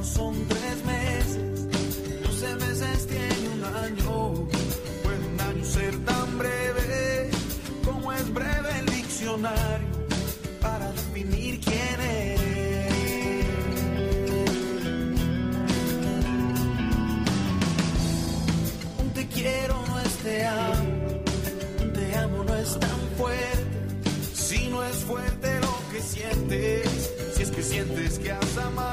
verano son tres meses, doce meses tiene un año. Puede un año ser tan breve como es breve el diccionario para definir quién es. Un te quiero no es te amo, un te amo no es tan fuerte. Si no es fuerte lo que sientes, si es que sientes que has amado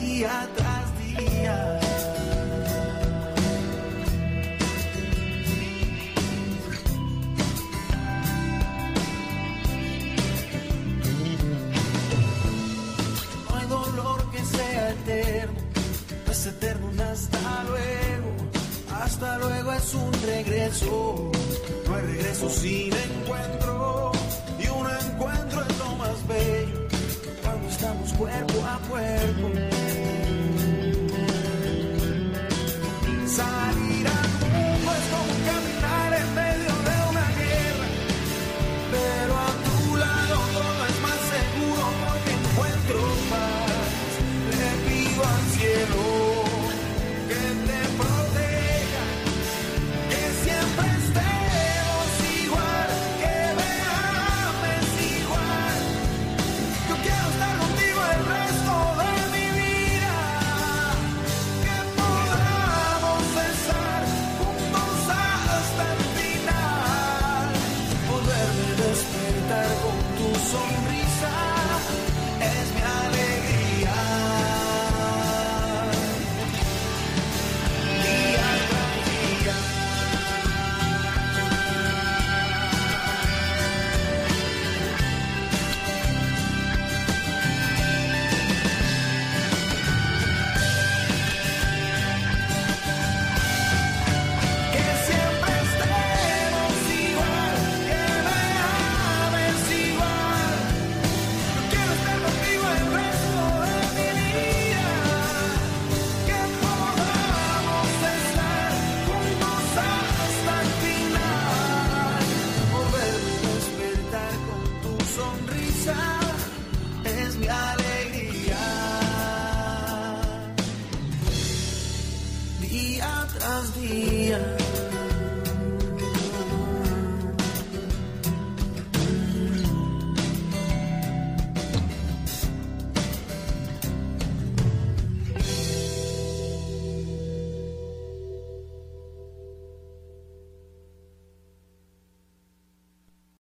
Día tras día. No hay dolor que sea eterno, no es eterno hasta luego. Hasta luego es un regreso, no hay regreso sin encuentro. Y un encuentro es lo más bello cuando estamos cuerpo a cuerpo. Lord. tras día.